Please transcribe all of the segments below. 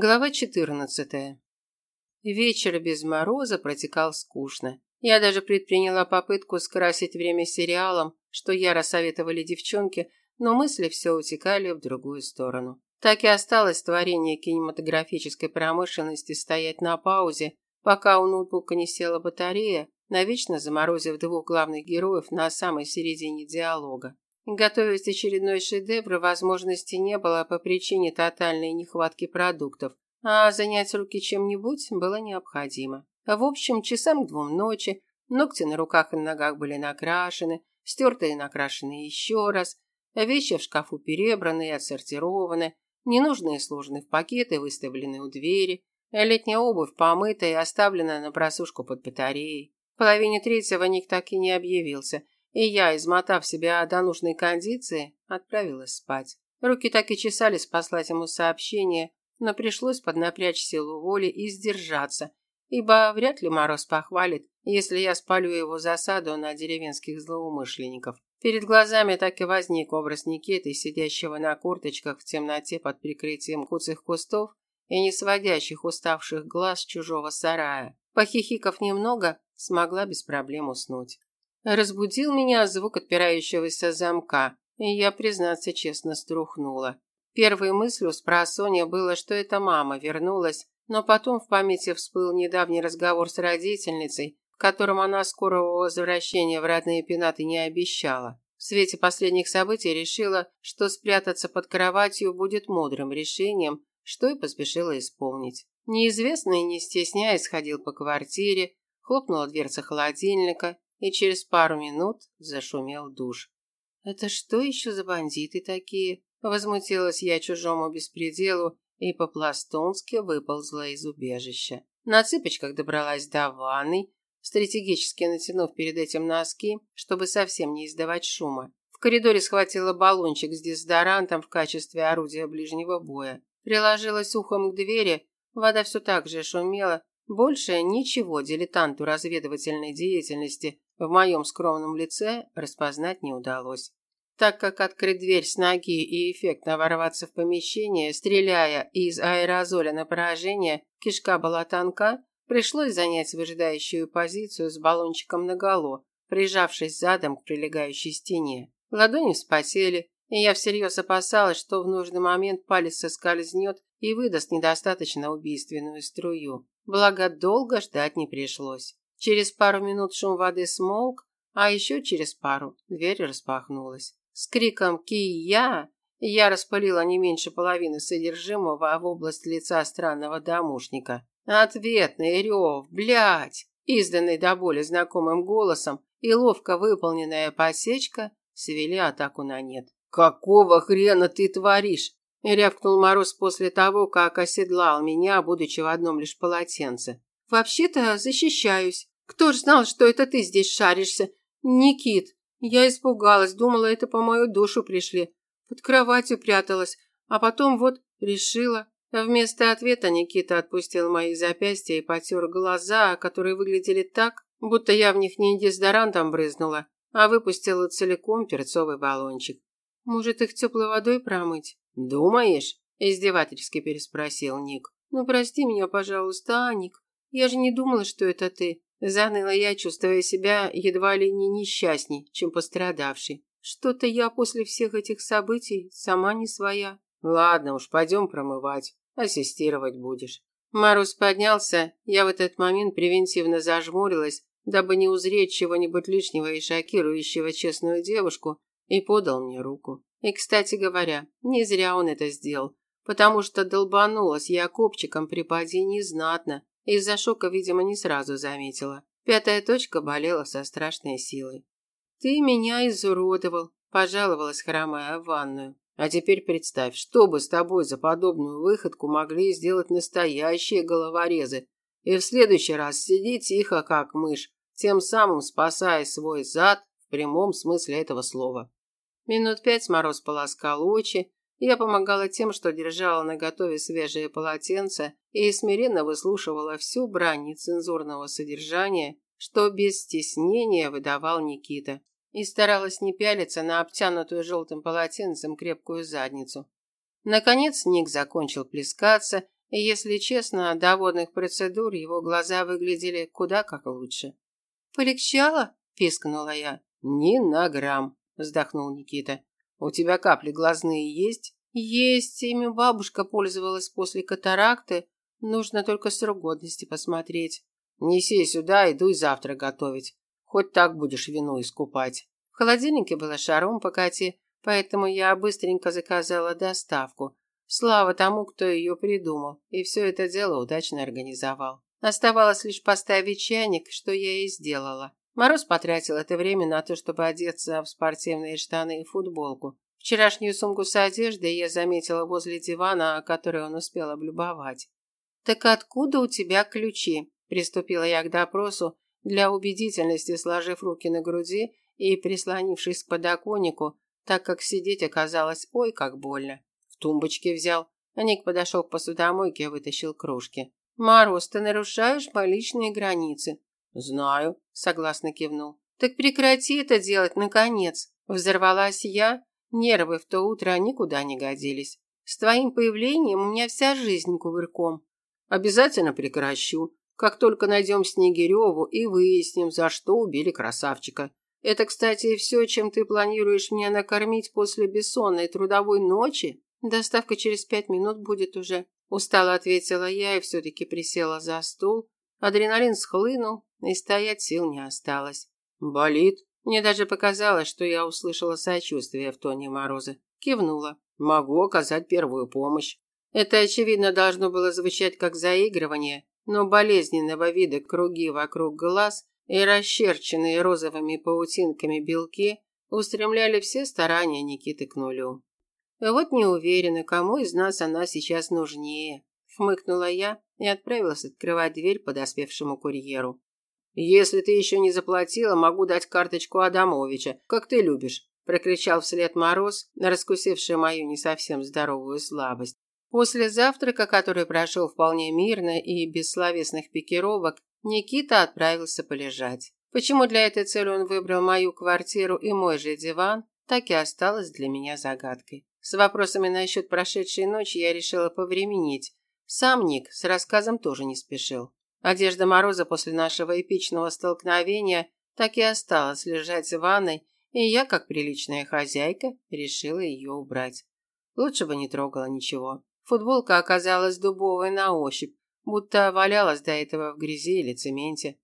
Глава 14. Вечер без мороза протекал скучно. Я даже предприняла попытку скрасить время сериалом, что яро советовали девчонки, но мысли все утекали в другую сторону. Так и осталось творение кинематографической промышленности стоять на паузе, пока у ноутбука не села батарея, навечно заморозив двух главных героев на самой середине диалога. Готовить очередной шедевр возможности не было по причине тотальной нехватки продуктов, а занять руки чем-нибудь было необходимо. В общем, часам к двум ночи ногти на руках и ногах были накрашены, стерты и накрашены еще раз, вещи в шкафу перебраны и отсортированы, ненужные сложены в пакеты, выставлены у двери, летняя обувь помыта и оставлена на просушку под батареей. В половине третьего Ник так и не объявился – и я, измотав себя до нужной кондиции, отправилась спать. Руки так и чесались послать ему сообщение, но пришлось поднапрячь силу воли и сдержаться, ибо вряд ли Мороз похвалит, если я спалю его засаду на деревенских злоумышленников. Перед глазами так и возник образ Никиты, сидящего на курточках в темноте под прикрытием куцых кустов и не сводящих уставших глаз чужого сарая. Похихиков немного, смогла без проблем уснуть. Разбудил меня звук отпирающегося замка, и я, признаться честно, струхнула. Первой мыслью с просонья было, что это мама вернулась, но потом в памяти всплыл недавний разговор с родительницей, в котором она скорого возвращения в родные пенаты не обещала. В свете последних событий решила, что спрятаться под кроватью будет мудрым решением, что и поспешила исполнить. Неизвестный, не стесняясь, ходил по квартире, хлопнула дверца холодильника, и через пару минут зашумел душ. «Это что еще за бандиты такие?» Возмутилась я чужому беспределу и по-пластунски выползла из убежища. На цыпочках добралась до ванной, стратегически натянув перед этим носки, чтобы совсем не издавать шума. В коридоре схватила баллончик с дезодорантом в качестве орудия ближнего боя. Приложилась ухом к двери, вода все так же шумела. Больше ничего дилетанту разведывательной деятельности в моем скромном лице распознать не удалось. Так как открыть дверь с ноги и эффектно ворваться в помещение, стреляя из аэрозоля на поражение, кишка была тонка, пришлось занять выжидающую позицию с баллончиком наголо, прижавшись задом к прилегающей стене. Ладони вспотели, и я всерьез опасалась, что в нужный момент палец соскользнет и выдаст недостаточно убийственную струю. Благо, долго ждать не пришлось. Через пару минут шум воды смолк, а еще через пару дверь распахнулась. С криком «Кия!» я распылила не меньше половины содержимого в область лица странного домушника. Ответный рев, блядь, изданный до боли знакомым голосом и ловко выполненная посечка свели атаку на нет. «Какого хрена ты творишь?» – рявкнул Мороз после того, как оседлал меня, будучи в одном лишь полотенце. «Вообще-то защищаюсь. Кто ж знал, что это ты здесь шаришься? Никит, я испугалась, думала, это по мою душу пришли. Под кроватью пряталась, а потом вот решила. Вместо ответа Никита отпустил мои запястья и потер глаза, которые выглядели так, будто я в них не дезодорантом брызнула, а выпустила целиком перцовый баллончик. Может, их теплой водой промыть? Думаешь? Издевательски переспросил Ник. Ну, прости меня, пожалуйста, Аник. Я же не думала, что это ты. Заныла я, чувствуя себя едва ли не несчастней, чем пострадавший. Что-то я после всех этих событий сама не своя. Ладно уж, пойдем промывать. Ассистировать будешь. Марус поднялся, я в этот момент превентивно зажмурилась, дабы не узреть чего-нибудь лишнего и шокирующего честную девушку, и подал мне руку. И, кстати говоря, не зря он это сделал, потому что долбанулась я копчиком при падении знатно, из-за шока, видимо, не сразу заметила. Пятая точка болела со страшной силой. «Ты меня изуродовал», – пожаловалась, хромая в ванную. «А теперь представь, что бы с тобой за подобную выходку могли сделать настоящие головорезы. И в следующий раз сиди тихо, как мышь, тем самым спасая свой зад в прямом смысле этого слова». Минут пять Мороз полоскал очи, я помогала тем, что держала наготове свежее полотенце и смиренно выслушивала всю брань нецензурного содержания, что без стеснения выдавал Никита, и старалась не пялиться на обтянутую желтым полотенцем крепкую задницу. Наконец Ник закончил плескаться, И, если честно, до водных процедур его глаза выглядели куда как лучше. «Полегчало?» – пискнула я. «Ни на грамм», – вздохнул Никита. «У тебя капли глазные есть?» «Есть, ими бабушка пользовалась после катаракты. Нужно только срок годности посмотреть». «Неси сюда и дуй завтра готовить. Хоть так будешь вину искупать». В холодильнике было шаром покати, поэтому я быстренько заказала доставку. Слава тому, кто ее придумал, и все это дело удачно организовал. Оставалось лишь поставить чайник, что я и сделала. Мороз потратил это время на то, чтобы одеться в спортивные штаны и футболку. Вчерашнюю сумку с одеждой я заметила возле дивана, который он успел облюбовать. «Так откуда у тебя ключи?» – приступила я к допросу, для убедительности сложив руки на груди и прислонившись к подоконнику, так как сидеть оказалось ой как больно. В тумбочке взял. А Ник подошел к посудомойке и вытащил кружки. «Мороз, ты нарушаешь мои личные границы». «Знаю», – согласно кивнул. «Так прекрати это делать, наконец!» Взорвалась я. Нервы в то утро никуда не годились. С твоим появлением у меня вся жизнь кувырком. Обязательно прекращу, как только найдем Снегиреву и выясним, за что убили красавчика. Это, кстати, все, чем ты планируешь меня накормить после бессонной трудовой ночи? Доставка через пять минут будет уже. Устало ответила я и все-таки присела за стул. Адреналин схлынул, и стоять сил не осталось. «Болит?» Мне даже показалось, что я услышала сочувствие в тоне Мороза. Кивнула. «Могу оказать первую помощь». Это, очевидно, должно было звучать как заигрывание, но болезненного вида круги вокруг глаз и расчерченные розовыми паутинками белки устремляли все старания Никиты к нулю. Вот не уверена, кому из нас она сейчас нужнее, хмыкнула я и отправилась открывать дверь подоспевшему курьеру. Если ты еще не заплатила, могу дать карточку Адамовича, как ты любишь, прокричал вслед Мороз, раскусивший мою не совсем здоровую слабость. После завтрака, который прошел вполне мирно и без словесных пикировок, Никита отправился полежать. Почему для этой цели он выбрал мою квартиру и мой же диван, так и осталось для меня загадкой. С вопросами насчет прошедшей ночи я решила повременить. Сам Ник с рассказом тоже не спешил. Одежда Мороза после нашего эпичного столкновения так и осталась лежать в ванной, и я, как приличная хозяйка, решила ее убрать. Лучше бы не трогала ничего. Футболка оказалась дубовой на ощупь, будто валялась до этого в грязи или цементе.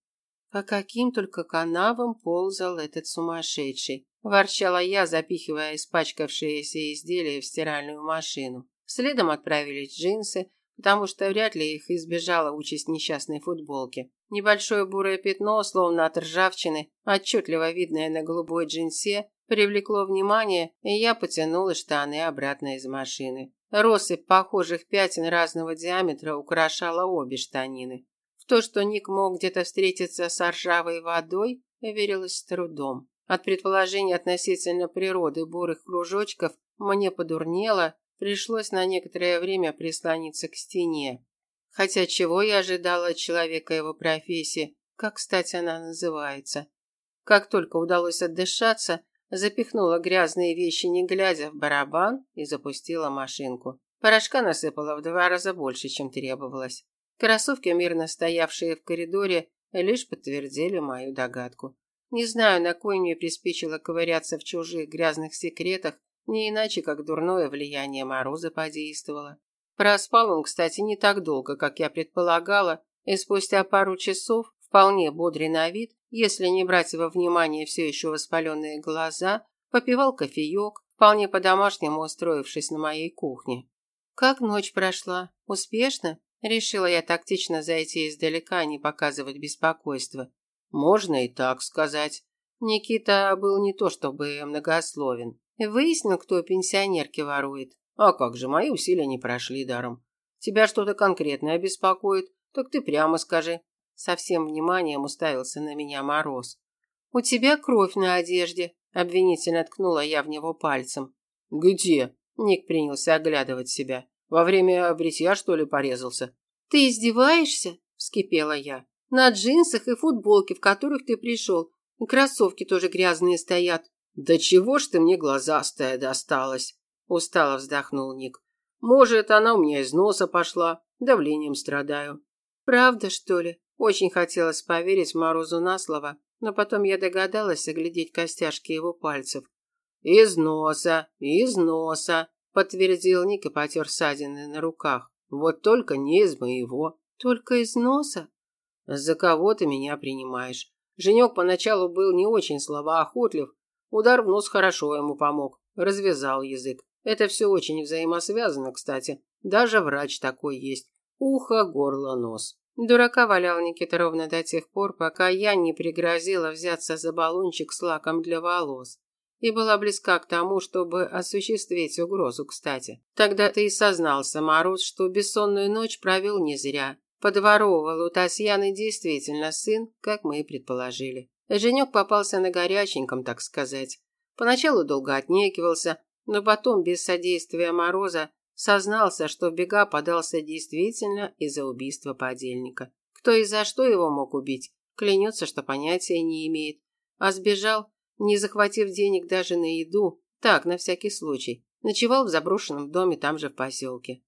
По каким только канавам ползал этот сумасшедший, ворчала я, запихивая испачкавшиеся изделия в стиральную машину. Следом отправились джинсы, потому что вряд ли их избежала участь несчастной футболки. Небольшое бурое пятно, словно от ржавчины, отчетливо видное на голубой джинсе, привлекло внимание, и я потянула штаны обратно из машины. Россыпь похожих пятен разного диаметра украшала обе штанины. В то, что Ник мог где-то встретиться с ржавой водой, верилось с трудом. От предположений относительно природы бурых кружочков мне подурнело, пришлось на некоторое время прислониться к стене. Хотя чего я ожидала от человека его профессии, как, кстати, она называется. Как только удалось отдышаться, запихнула грязные вещи, не глядя в барабан, и запустила машинку. Порошка насыпала в два раза больше, чем требовалось. Кроссовки, мирно стоявшие в коридоре, лишь подтвердили мою догадку. Не знаю, на кой мне приспичило ковыряться в чужих грязных секретах, не иначе, как дурное влияние Мороза подействовало. Проспал он, кстати, не так долго, как я предполагала, и спустя пару часов, вполне бодрый на вид, если не брать во внимание все еще воспаленные глаза, попивал кофеек, вполне по-домашнему устроившись на моей кухне. Как ночь прошла? Успешно? Решила я тактично зайти издалека, а не показывать беспокойство. Можно и так сказать. Никита был не то чтобы многословен. Выяснил, кто пенсионерки ворует. А как же, мои усилия не прошли даром. Тебя что-то конкретное беспокоит, так ты прямо скажи. Со всем вниманием уставился на меня Мороз. У тебя кровь на одежде, обвинительно ткнула я в него пальцем. Где? Ник принялся оглядывать себя. Во время бритья, что ли, порезался? Ты издеваешься? вскипела я. На джинсах и футболке, в которых ты пришел. И кроссовки тоже грязные стоят. Да чего ж ты мне глазастая досталась? Устало вздохнул Ник. Может, она у меня из носа пошла. Давлением страдаю. Правда, что ли? Очень хотелось поверить Морозу на слово, но потом я догадалась оглядеть костяшки его пальцев. «Из носа, из носа», – подтвердил Ник и потер ссадины на руках. «Вот только не из моего». «Только из носа?» «За кого ты меня принимаешь?» Женек поначалу был не очень словоохотлив. Удар в нос хорошо ему помог. Развязал язык. Это все очень взаимосвязано, кстати. Даже врач такой есть. Ухо, горло, нос. Дурака валял Никита ровно до тех пор, пока я не пригрозила взяться за баллончик с лаком для волос. И была близка к тому, чтобы осуществить угрозу, кстати. Тогда-то и сознался Мороз, что бессонную ночь провел не зря. Подворовывал у Татьяны действительно сын, как мы и предположили. Женек попался на горяченьком, так сказать. Поначалу долго отнекивался, но потом, без содействия Мороза, Сознался, что в бега подался действительно из-за убийства подельника. Кто и за что его мог убить, клянется, что понятия не имеет. А сбежал, не захватив денег даже на еду, так, на всякий случай. Ночевал в заброшенном доме там же в поселке.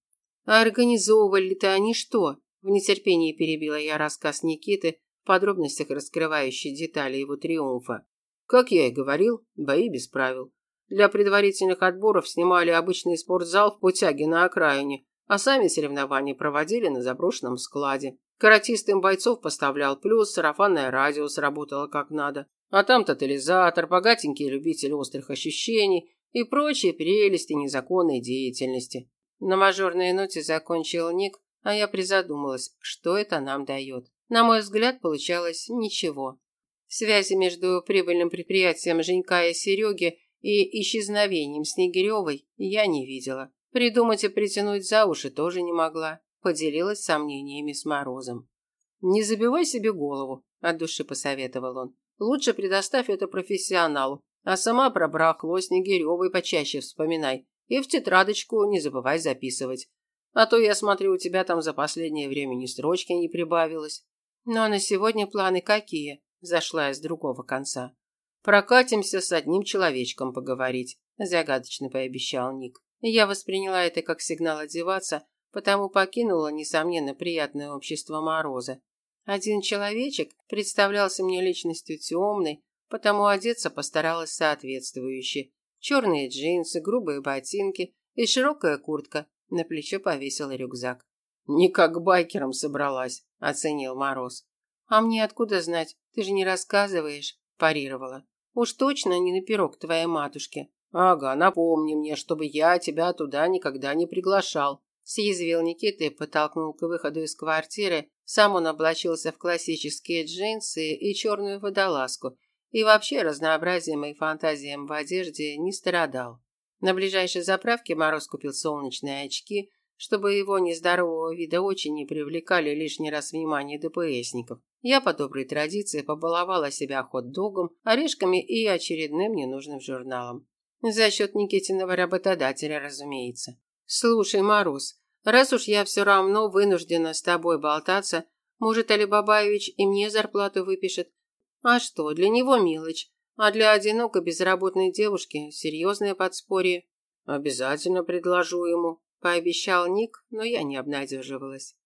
А организовывали-то они что? В нетерпении перебила я рассказ Никиты, в подробностях раскрывающий детали его триумфа. Как я и говорил, бои без правил. Для предварительных отборов снимали обычный спортзал в Путяге на окраине, а сами соревнования проводили на заброшенном складе. Каратистым бойцов поставлял плюс, сарафанное радио сработало как надо. А там тотализатор, богатенький любитель острых ощущений и прочие прелести незаконной деятельности. На мажорной ноте закончил Ник, а я призадумалась, что это нам дает. На мой взгляд, получалось ничего. Связи между прибыльным предприятием Женька и Сереги и исчезновением Снегиревой я не видела. Придумать и притянуть за уши тоже не могла. Поделилась сомнениями с Морозом. «Не забивай себе голову», – от души посоветовал он. «Лучше предоставь это профессионалу, а сама про брахло Снегиревой почаще вспоминай. И в тетрадочку не забывай записывать. А то, я смотрю, у тебя там за последнее время ни строчки не прибавилось». «Ну а на сегодня планы какие?» – зашла я с другого конца. Прокатимся с одним человечком поговорить, загадочно пообещал Ник. Я восприняла это как сигнал одеваться, потому покинула, несомненно, приятное общество Мороза. Один человечек представлялся мне личностью темной, потому одеться постаралась соответствующе. Черные джинсы, грубые ботинки и широкая куртка. На плечо повесила рюкзак. «Не как байкером собралась», – оценил Мороз. «А мне откуда знать? Ты же не рассказываешь», – парировала. Уж точно не на пирог твоей матушке. Ага, напомни мне, чтобы я тебя туда никогда не приглашал. Съязвил Никита и подтолкнул к выходу из квартиры. Сам он облачился в классические джинсы и черную водолазку. И вообще разнообразием и фантазиям в одежде не страдал. На ближайшей заправке Мороз купил солнечные очки, чтобы его нездорового вида очень не привлекали лишний раз внимание ДПСников. Я по доброй традиции побаловала себя хот-догом, орешками и очередным ненужным журналом. За счет Никитиного работодателя, разумеется. Слушай, Мороз, раз уж я все равно вынуждена с тобой болтаться, может, Алибабаевич и мне зарплату выпишет? А что, для него мелочь, а для одинокой безработной девушки серьезное подспорье. Обязательно предложу ему, пообещал Ник, но я не обнадеживалась.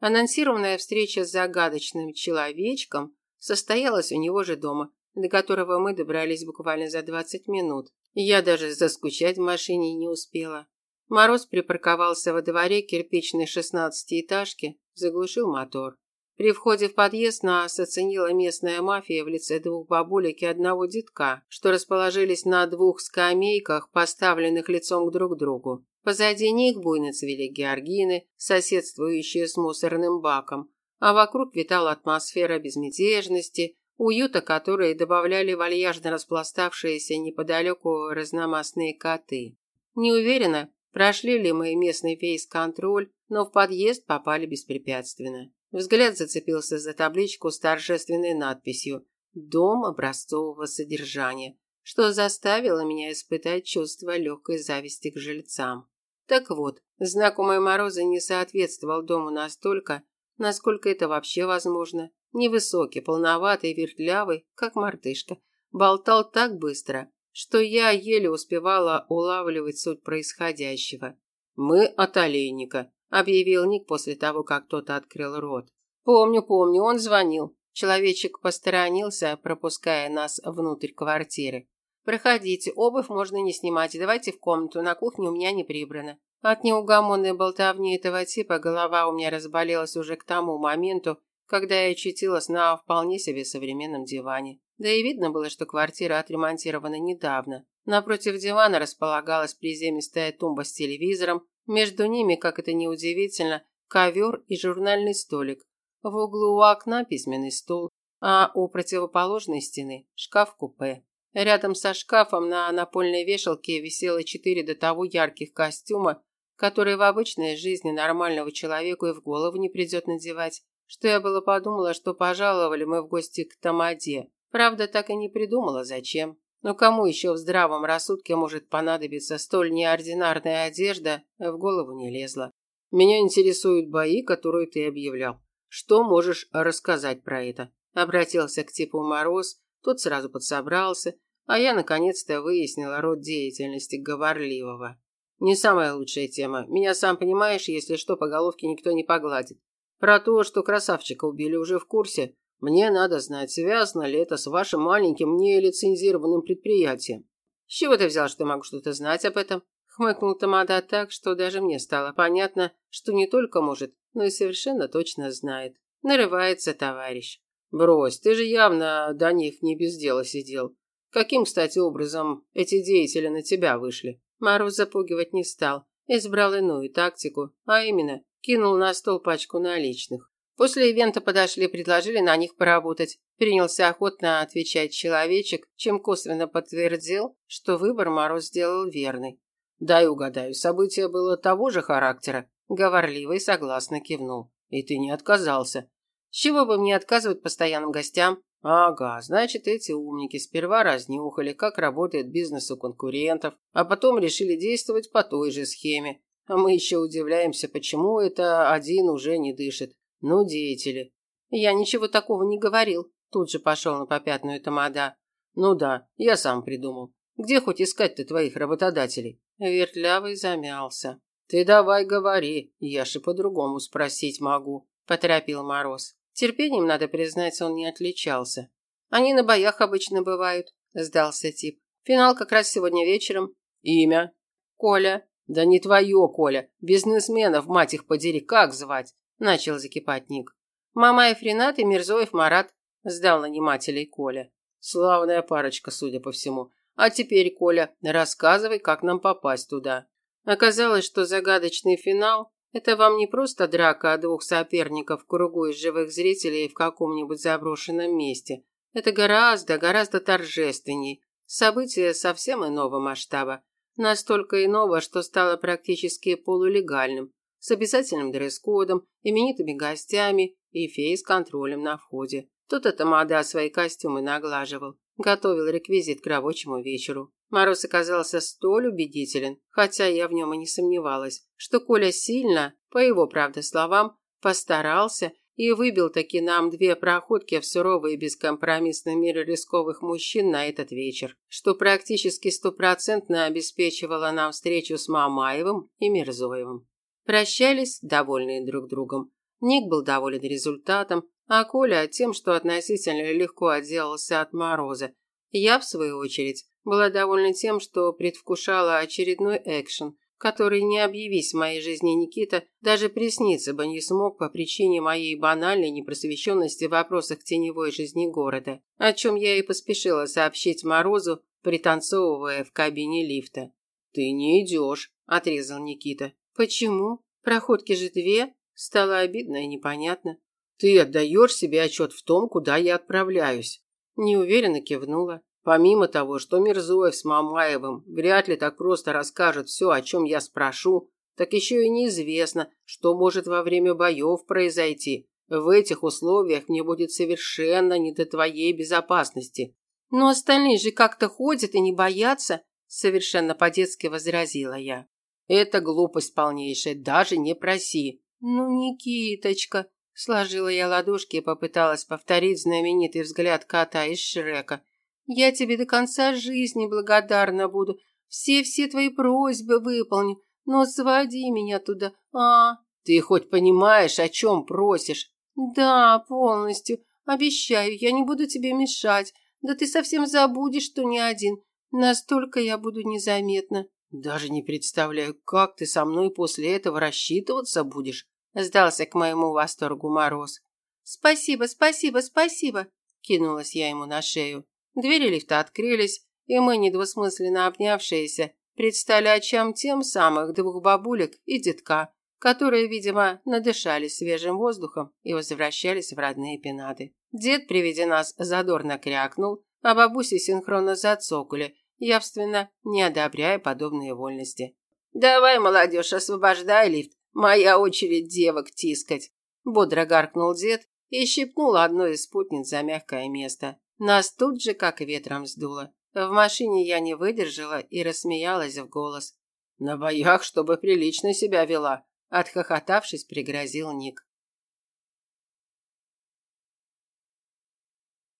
Анонсированная встреча с загадочным человечком состоялась у него же дома, до которого мы добрались буквально за 20 минут. Я даже заскучать в машине не успела. Мороз припарковался во дворе кирпичной шестнадцатиэтажки, заглушил мотор. При входе в подъезд нас оценила местная мафия в лице двух бабулек и одного детка, что расположились на двух скамейках, поставленных лицом друг к другу. Позади них буйно цвели георгины, соседствующие с мусорным баком, а вокруг витала атмосфера безмятежности, уюта которой добавляли вальяжно распластавшиеся неподалеку разномастные коты. Не уверена, прошли ли мы местный фейс-контроль, но в подъезд попали беспрепятственно. Взгляд зацепился за табличку с торжественной надписью «Дом образцового содержания», что заставило меня испытать чувство легкой зависти к жильцам. Так вот, знакомый Мороза не соответствовал дому настолько, насколько это вообще возможно. Невысокий, полноватый, вертлявый, как мартышка. Болтал так быстро, что я еле успевала улавливать суть происходящего. «Мы от олейника», объявил Ник после того, как кто-то открыл рот. Помню, помню, он звонил. Человечек посторонился, пропуская нас внутрь квартиры. Проходите, обувь можно не снимать, давайте в комнату, на кухне у меня не прибрано. От неугомонной болтовни этого типа голова у меня разболелась уже к тому моменту, когда я очутилась на вполне себе современном диване. Да и видно было, что квартира отремонтирована недавно. Напротив дивана располагалась приземистая тумба с телевизором, между ними, как это ни удивительно, ковер и журнальный столик. В углу у окна письменный стол, а у противоположной стены шкаф-купе. Рядом со шкафом на напольной вешалке висело четыре до того ярких костюма, которые в обычной жизни нормального человеку и в голову не придет надевать, что я было подумала, что пожаловали мы в гости к Тамаде. Правда, так и не придумала, зачем. Но кому еще в здравом рассудке может понадобиться столь неординарная одежда, в голову не лезла. Меня интересуют бои, которые ты объявлял. Что можешь рассказать про это? Обратился к типу Мороз, тот сразу подсобрался, а я наконец-то выяснила род деятельности говорливого. Не самая лучшая тема. Меня, сам понимаешь, если что, по головке никто не погладит. Про то, что красавчика убили, уже в курсе. Мне надо знать, связано ли это с вашим маленьким нелицензированным предприятием. С чего ты взял, что я могу что-то знать об этом? Хмыкнул Тамада так, что даже мне стало понятно, что не только может, но и совершенно точно знает. Нарывается товарищ. Брось, ты же явно до них не без дела сидел. Каким, кстати, образом эти деятели на тебя вышли? Мару запугивать не стал, избрал иную тактику, а именно кинул на стол пачку наличных. После ивента подошли, предложили на них поработать. Принялся охотно отвечать человечек, чем косвенно подтвердил, что выбор Мороз сделал верный. «Дай угадаю, событие было того же характера?» Говорливый согласно кивнул. «И ты не отказался?» «С чего бы мне отказывать постоянным гостям?» «Ага, значит, эти умники сперва разнюхали, как работает бизнес у конкурентов, а потом решили действовать по той же схеме. А мы еще удивляемся, почему это один уже не дышит. Ну, деятели. Я ничего такого не говорил. Тут же пошел на попятную тамада. Ну да, я сам придумал. Где хоть искать-то твоих работодателей? Вертлявый замялся. Ты давай говори, я же по-другому спросить могу, поторопил Мороз. Терпением, надо признать, он не отличался. Они на боях обычно бывают, сдался тип. Финал как раз сегодня вечером. Имя? Коля. Да не твое, Коля. Бизнесменов, мать их подери, как звать? Начал закипать Ник. Мамаев Ренат и Мирзоев Марат, сдал нанимателей Коля. Славная парочка, судя по всему. А теперь, Коля, рассказывай, как нам попасть туда. Оказалось, что загадочный финал – это вам не просто драка двух соперников в кругу из живых зрителей в каком-нибудь заброшенном месте. Это гораздо, гораздо торжественней. Событие совсем иного масштаба. Настолько иного, что стало практически полулегальным с обязательным дресс-кодом, именитыми гостями и феей с контролем на входе. Тут эта мода свои костюмы наглаживал, готовил реквизит к рабочему вечеру. Мороз оказался столь убедителен, хотя я в нем и не сомневалась, что Коля сильно, по его, правда, словам, постарался и выбил таки нам две проходки в суровый и бескомпромиссный мир рисковых мужчин на этот вечер, что практически стопроцентно обеспечивало нам встречу с Мамаевым и Мирзоевым. Прощались, довольные друг другом. Ник был доволен результатом, а Коля тем, что относительно легко отделался от мороза. Я, в свою очередь, была довольна тем, что предвкушала очередной экшен, который, не объявись в моей жизни Никита, даже присниться бы не смог по причине моей банальной непросвещенности в вопросах теневой жизни города, о чем я и поспешила сообщить Морозу, пританцовывая в кабине лифта. «Ты не идешь», – отрезал Никита. Почему? Проходки же две. Стало обидно и непонятно. Ты отдаешь себе отчет в том, куда я отправляюсь. Неуверенно кивнула. Помимо того, что Мирзоев с Мамаевым вряд ли так просто расскажет все, о чем я спрошу, так еще и неизвестно, что может во время боев произойти. В этих условиях мне будет совершенно не до твоей безопасности. Но остальные же как-то ходят и не боятся, совершенно по-детски возразила я. Это глупость полнейшая, даже не проси. Ну, Никиточка, сложила я ладошки и попыталась повторить знаменитый взгляд кота из Шрека. Я тебе до конца жизни благодарна буду. Все-все твои просьбы выполню, но своди меня туда. А, Ты хоть понимаешь, о чем просишь? Да, полностью. Обещаю, я не буду тебе мешать. Да ты совсем забудешь, что не один. Настолько я буду незаметна. Даже не представляю, как ты со мной после этого рассчитываться будешь. Сдался к моему восторгу Мороз. Спасибо, спасибо, спасибо. Кинулась я ему на шею. Двери лифта открылись, и мы, недвусмысленно обнявшиеся, предстали очам тем самых двух бабулек и детка, которые, видимо, надышались свежим воздухом и возвращались в родные пенаты. Дед при виде нас задорно крякнул, а бабуси синхронно зацокали, явственно не одобряя подобные вольности. «Давай, молодежь, освобождай лифт, моя очередь девок тискать!» Бодро гаркнул дед и щипнул одну из спутниц за мягкое место. Нас тут же как ветром сдуло. В машине я не выдержала и рассмеялась в голос. «На боях, чтобы прилично себя вела», – отхохотавшись, пригрозил Ник.